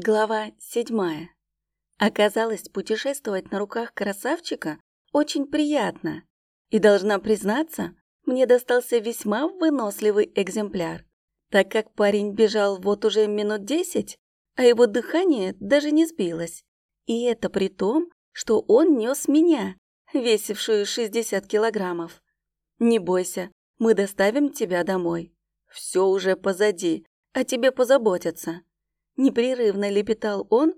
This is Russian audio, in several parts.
Глава седьмая. Оказалось, путешествовать на руках красавчика очень приятно. И должна признаться, мне достался весьма выносливый экземпляр, так как парень бежал вот уже минут десять, а его дыхание даже не сбилось. И это при том, что он нес меня, весившую 60 килограммов. Не бойся, мы доставим тебя домой. Все уже позади, о тебе позаботятся непрерывно лепетал он,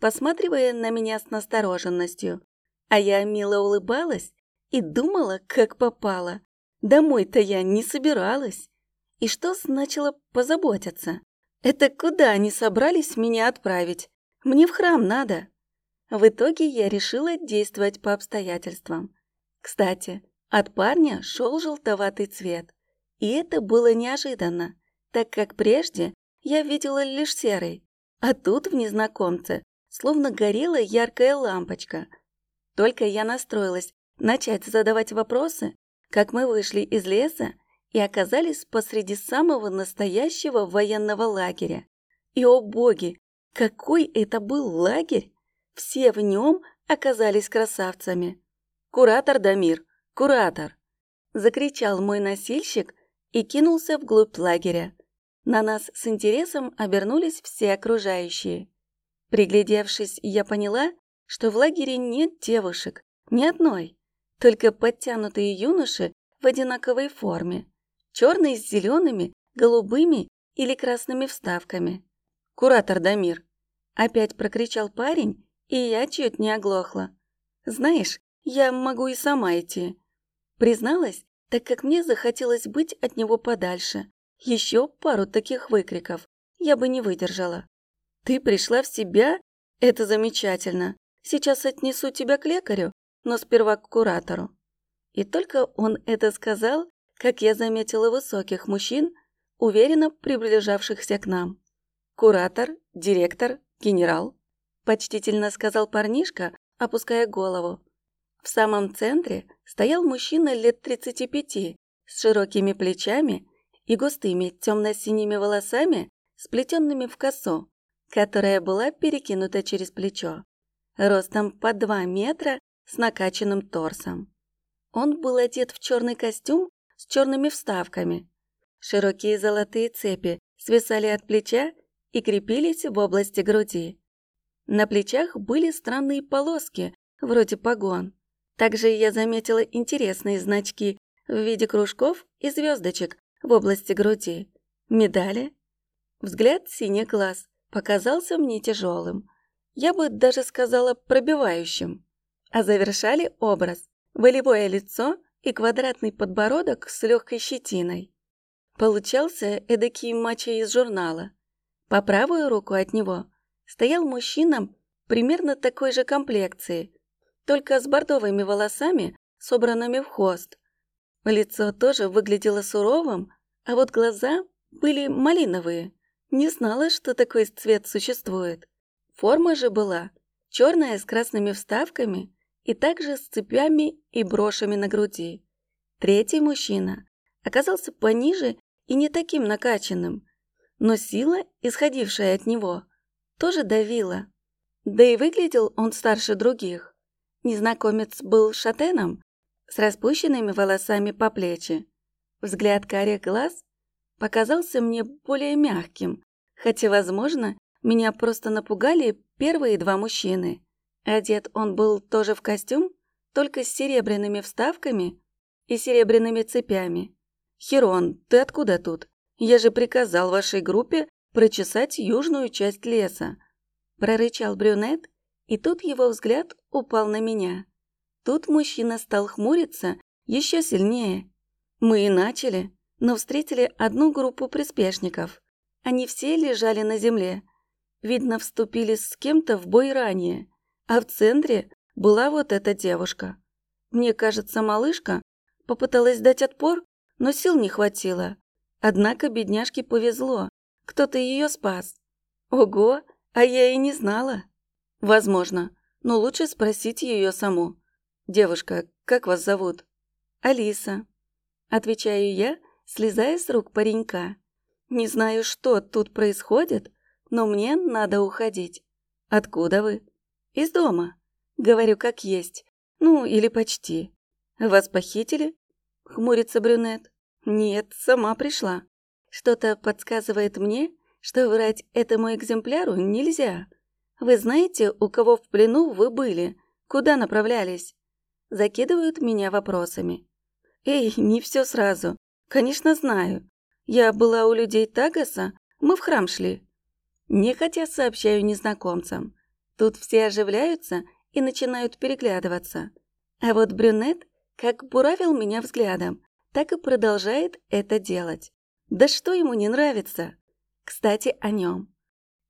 посматривая на меня с настороженностью. А я мило улыбалась и думала, как попало. Домой-то я не собиралась. И что значило позаботиться? Это куда они собрались меня отправить? Мне в храм надо. В итоге я решила действовать по обстоятельствам. Кстати, от парня шел желтоватый цвет. И это было неожиданно, так как прежде я видела лишь серый, а тут в незнакомце словно горела яркая лампочка. Только я настроилась начать задавать вопросы, как мы вышли из леса и оказались посреди самого настоящего военного лагеря. И, о боги, какой это был лагерь! Все в нем оказались красавцами. «Куратор Дамир! Куратор!» — закричал мой носильщик и кинулся вглубь лагеря. На нас с интересом обернулись все окружающие. Приглядевшись, я поняла, что в лагере нет девушек, ни одной, только подтянутые юноши в одинаковой форме, черные с зелеными, голубыми или красными вставками. «Куратор Дамир!» — опять прокричал парень, и я чуть не оглохла. «Знаешь, я могу и сама идти». Призналась, так как мне захотелось быть от него подальше, еще пару таких выкриков я бы не выдержала. «Ты пришла в себя? Это замечательно. Сейчас отнесу тебя к лекарю, но сперва к куратору». И только он это сказал, как я заметила высоких мужчин, уверенно приближавшихся к нам. «Куратор, директор, генерал», — почтительно сказал парнишка, опуская голову. В самом центре стоял мужчина лет 35 с широкими плечами и густыми темно-синими волосами, сплетенными в косу, которая была перекинута через плечо, ростом по два метра с накачанным торсом. Он был одет в черный костюм с черными вставками. Широкие золотые цепи свисали от плеча и крепились в области груди. На плечах были странные полоски, вроде погон. Также я заметила интересные значки в виде кружков и звездочек в области груди, медали. Взгляд синий глаз показался мне тяжелым, я бы даже сказала пробивающим. А завершали образ волевое лицо и квадратный подбородок с легкой щетиной. Получался эдакий мачо из журнала. По правую руку от него стоял мужчина примерно такой же комплекции, только с бордовыми волосами, собранными в хвост. Лицо тоже выглядело суровым, а вот глаза были малиновые. Не знала, что такой цвет существует. Форма же была черная с красными вставками и также с цепями и брошами на груди. Третий мужчина оказался пониже и не таким накачанным, но сила, исходившая от него, тоже давила. Да и выглядел он старше других. Незнакомец был шатеном, с распущенными волосами по плечи. Взгляд карих глаз показался мне более мягким, хотя, возможно, меня просто напугали первые два мужчины. Одет он был тоже в костюм, только с серебряными вставками и серебряными цепями. «Херон, ты откуда тут? Я же приказал вашей группе прочесать южную часть леса», прорычал брюнет, и тут его взгляд упал на меня. Тут мужчина стал хмуриться еще сильнее. Мы и начали, но встретили одну группу приспешников. Они все лежали на земле. Видно, вступили с кем-то в бой ранее. А в центре была вот эта девушка. Мне кажется, малышка попыталась дать отпор, но сил не хватило. Однако бедняжке повезло, кто-то ее спас. Ого, а я и не знала. Возможно, но лучше спросить ее саму. «Девушка, как вас зовут?» «Алиса». Отвечаю я, слезая с рук паренька. Не знаю, что тут происходит, но мне надо уходить. Откуда вы? Из дома. Говорю, как есть. Ну, или почти. Вас похитили? Хмурится брюнет. Нет, сама пришла. Что-то подсказывает мне, что врать этому экземпляру нельзя. Вы знаете, у кого в плену вы были? Куда направлялись? Закидывают меня вопросами. Эй, не все сразу. Конечно, знаю. Я была у людей Тагаса, мы в храм шли. Нехотя сообщаю незнакомцам. Тут все оживляются и начинают переглядываться. А вот брюнет как буравил меня взглядом, так и продолжает это делать. Да что ему не нравится? Кстати, о нем.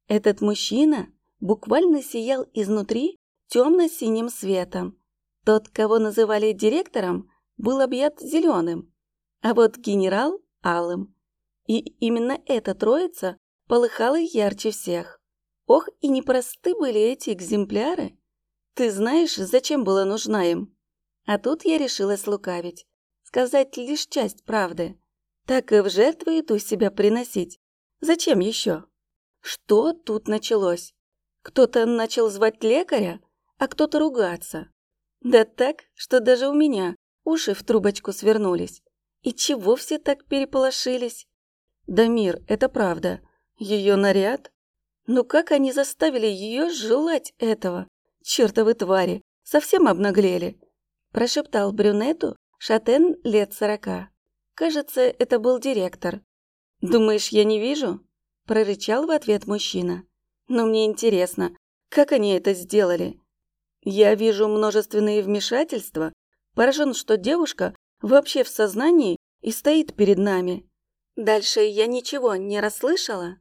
Этот мужчина буквально сиял изнутри темно-синим светом. Тот, кого называли директором, был объят зеленым, а вот генерал — алым. И именно эта троица полыхала ярче всех. Ох, и непросты были эти экземпляры. Ты знаешь, зачем была нужна им? А тут я решила слукавить, сказать лишь часть правды. Так и в жертву иду себя приносить. Зачем еще? Что тут началось? Кто-то начал звать лекаря, а кто-то ругаться. Да так, что даже у меня уши в трубочку свернулись. И чего все так переполошились? Да мир, это правда. Ее наряд? Ну как они заставили ее желать этого? Чертовы твари, совсем обнаглели. Прошептал брюнету шатен лет сорока. Кажется, это был директор. «Думаешь, я не вижу?» – прорычал в ответ мужчина. «Но мне интересно, как они это сделали? Я вижу множественные вмешательства, поражен, что девушка вообще в сознании и стоит перед нами. Дальше я ничего не расслышала,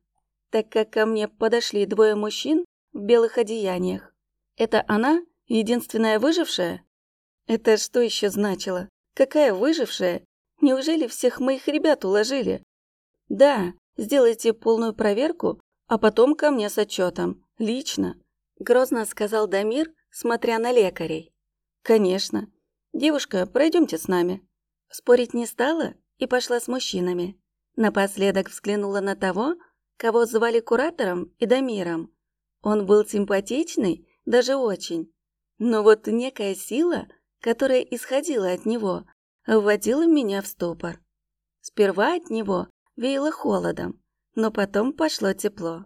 так как ко мне подошли двое мужчин в белых одеяниях. Это она, единственная выжившая? Это что еще значило? Какая выжившая? Неужели всех моих ребят уложили? Да, сделайте полную проверку, а потом ко мне с отчетом. Лично. Грозно сказал Дамир, смотря на лекарей. Конечно. Девушка, пройдемте с нами. Спорить не стала и пошла с мужчинами. Напоследок взглянула на того, кого звали куратором и Дамиром. Он был симпатичный, даже очень. Но вот некая сила, которая исходила от него, вводила меня в ступор. Сперва от него веяло холодом, но потом пошло тепло.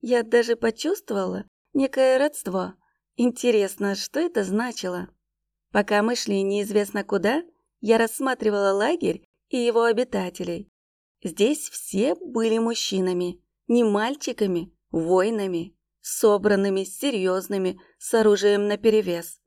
Я даже почувствовала некое родство. Интересно, что это значило? Пока мы шли неизвестно куда, я рассматривала лагерь и его обитателей. Здесь все были мужчинами, не мальчиками, воинами, собранными, серьезными, с оружием наперевес.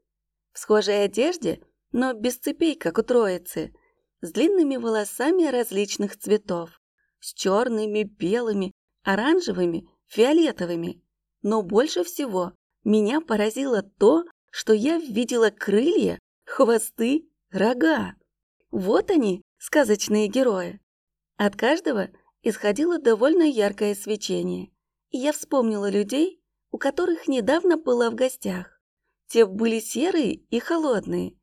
В схожей одежде но без цепей, как у троицы, с длинными волосами различных цветов, с черными, белыми, оранжевыми, фиолетовыми. Но больше всего меня поразило то, что я видела крылья, хвосты, рога. Вот они, сказочные герои. От каждого исходило довольно яркое свечение, и я вспомнила людей, у которых недавно была в гостях. Те были серые и холодные,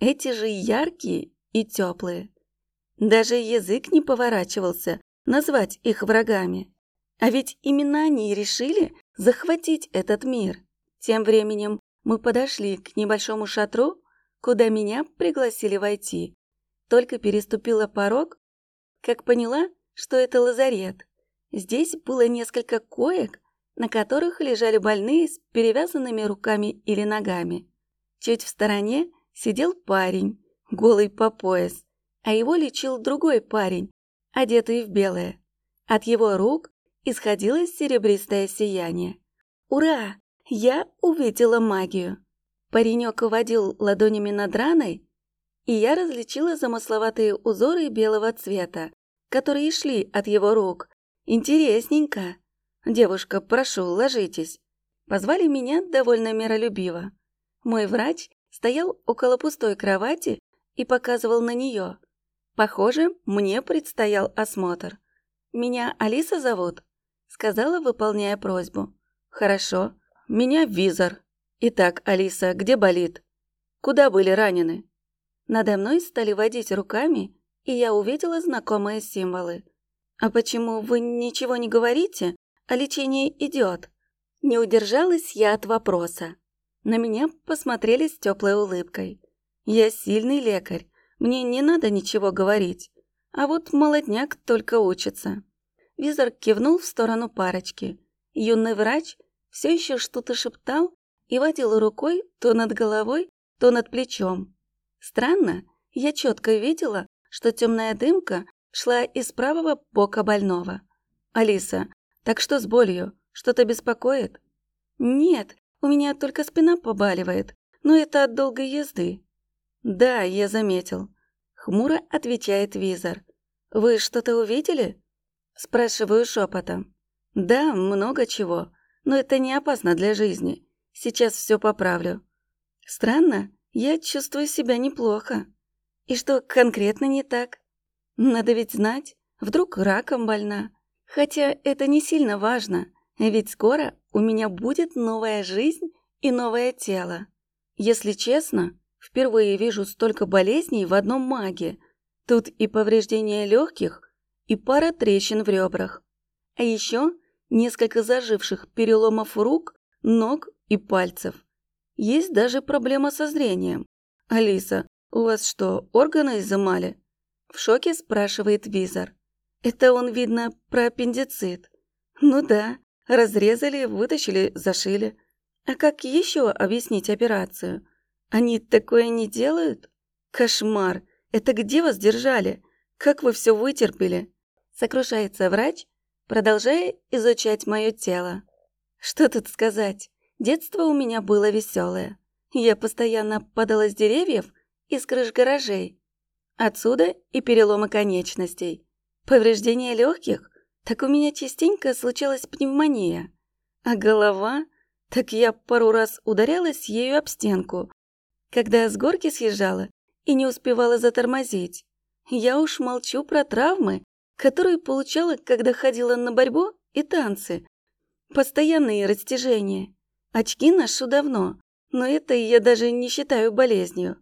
эти же яркие и теплые. Даже язык не поворачивался назвать их врагами. А ведь именно они решили захватить этот мир. Тем временем мы подошли к небольшому шатру, куда меня пригласили войти. Только переступила порог, как поняла, что это лазарет. Здесь было несколько коек, на которых лежали больные с перевязанными руками или ногами. Чуть в стороне сидел парень, голый по пояс, а его лечил другой парень, одетый в белое. От его рук исходило серебристое сияние. «Ура! Я увидела магию!» Паренек водил ладонями над раной, и я различила замысловатые узоры белого цвета, которые шли от его рук. Интересненько. «Девушка, прошу, ложитесь». Позвали меня довольно миролюбиво. Мой врач стоял около пустой кровати и показывал на нее. Похоже, мне предстоял осмотр. «Меня Алиса зовут?» — сказала, выполняя просьбу. «Хорошо. Меня Визор. Итак, Алиса, где болит? Куда были ранены?» Надо мной стали водить руками, и я увидела знакомые символы. «А почему вы ничего не говорите? а лечение идет. Не удержалась я от вопроса. На меня посмотрели с теплой улыбкой. Я сильный лекарь, мне не надо ничего говорить. А вот молодняк только учится. Визор кивнул в сторону парочки. Юный врач все еще что-то шептал и водил рукой то над головой, то над плечом. Странно, я четко видела, что темная дымка шла из правого бока больного. «Алиса, так что с болью? Что-то беспокоит?» «Нет, у меня только спина побаливает, но это от долгой езды». «Да, я заметил», — хмуро отвечает визор. «Вы что-то увидели?» Спрашиваю шепотом. «Да, много чего, но это не опасно для жизни. Сейчас все поправлю». «Странно, я чувствую себя неплохо. И что конкретно не так? Надо ведь знать, вдруг раком больна. Хотя это не сильно важно, ведь скоро у меня будет новая жизнь и новое тело. Если честно, Впервые вижу столько болезней в одном маге. Тут и повреждения легких, и пара трещин в ребрах. А еще несколько заживших переломов рук, ног и пальцев. Есть даже проблема со зрением. «Алиса, у вас что, органы изымали?» В шоке спрашивает визор. Это он, видно, про аппендицит. Ну да, разрезали, вытащили, зашили. А как еще объяснить операцию? Они такое не делают? Кошмар! Это где вас держали? Как вы все вытерпели? Сокрушается врач, продолжая изучать мое тело. Что тут сказать? Детство у меня было веселое. Я постоянно падала с деревьев и с крыш гаражей. Отсюда и переломы конечностей. Повреждения легких, так у меня частенько случалась пневмония. А голова, так я пару раз ударялась ею об стенку, когда с горки съезжала и не успевала затормозить. Я уж молчу про травмы, которые получала, когда ходила на борьбу и танцы. Постоянные растяжения. Очки ношу давно, но это я даже не считаю болезнью.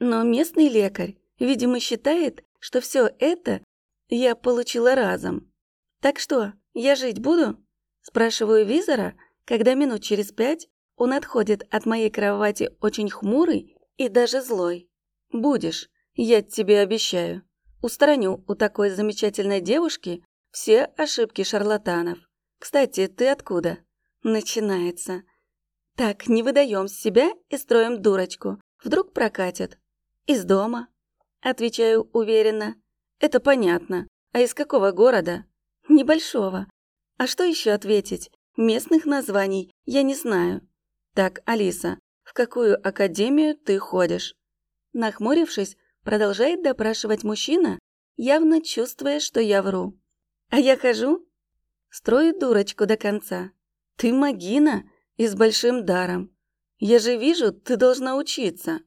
Но местный лекарь, видимо, считает, что все это я получила разом. Так что, я жить буду? Спрашиваю визора, когда минут через пять он отходит от моей кровати очень хмурый и даже злой. «Будешь, я тебе обещаю. Устраню у такой замечательной девушки все ошибки шарлатанов. Кстати, ты откуда?» Начинается. «Так, не выдаем себя и строим дурочку. Вдруг прокатит?» «Из дома», — отвечаю уверенно. «Это понятно. А из какого города?» «Небольшого. А что еще ответить? Местных названий я не знаю. «Так, Алиса, в какую академию ты ходишь?» Нахмурившись, продолжает допрашивать мужчина, явно чувствуя, что я вру. «А я хожу?» Строю дурочку до конца. «Ты магина и с большим даром. Я же вижу, ты должна учиться.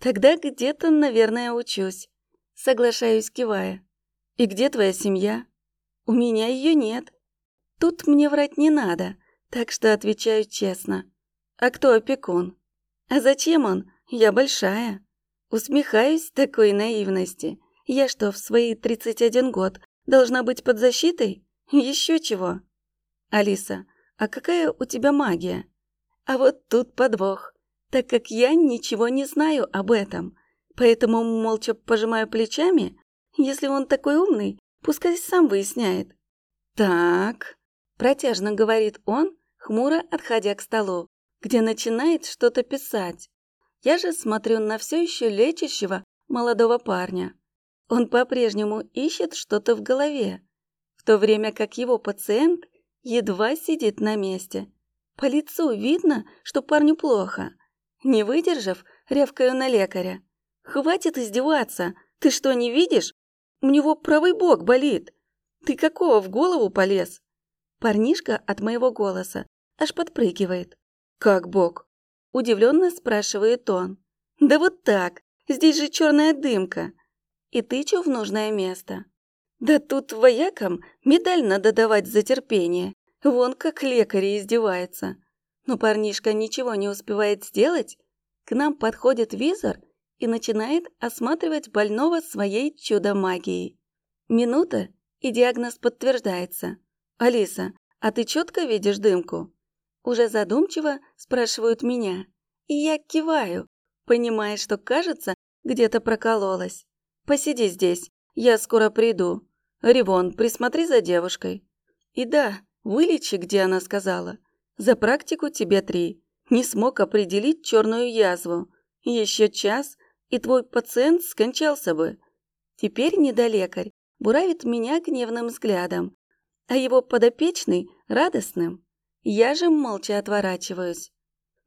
Тогда где-то, наверное, учусь». Соглашаюсь, кивая. «И где твоя семья?» «У меня ее нет. Тут мне врать не надо, так что отвечаю честно. А кто опекун? А зачем он? Я большая. Усмехаюсь такой наивности. Я что, в свои 31 год должна быть под защитой? Еще чего? Алиса, а какая у тебя магия? А вот тут подвох, так как я ничего не знаю об этом. Поэтому молча пожимаю плечами. Если он такой умный, пускай сам выясняет. Так, протяжно говорит он, хмуро отходя к столу где начинает что-то писать. Я же смотрю на все еще лечащего молодого парня. Он по-прежнему ищет что-то в голове, в то время как его пациент едва сидит на месте. По лицу видно, что парню плохо. Не выдержав, рявкаю на лекаря. «Хватит издеваться! Ты что, не видишь? У него правый бок болит! Ты какого в голову полез?» Парнишка от моего голоса аж подпрыгивает. «Как бог?» – удивленно спрашивает он. «Да вот так, здесь же черная дымка!» И тычу в нужное место. «Да тут воякам медаль надо давать за терпение. Вон как лекари издевается. Но парнишка ничего не успевает сделать. К нам подходит визор и начинает осматривать больного своей чудо-магией. Минута, и диагноз подтверждается. «Алиса, А ты четко видишь дымку? Уже задумчиво спрашивают меня. И я киваю, понимая, что, кажется, где-то прокололась. Посиди здесь, я скоро приду. Ривон, присмотри за девушкой. И да, вылечи, где она сказала. За практику тебе три. Не смог определить черную язву. Еще час, и твой пациент скончался бы. Теперь недолекарь буравит меня гневным взглядом, а его подопечный — радостным. Я же молча отворачиваюсь.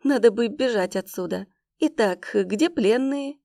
Надо бы бежать отсюда. Итак, где пленные?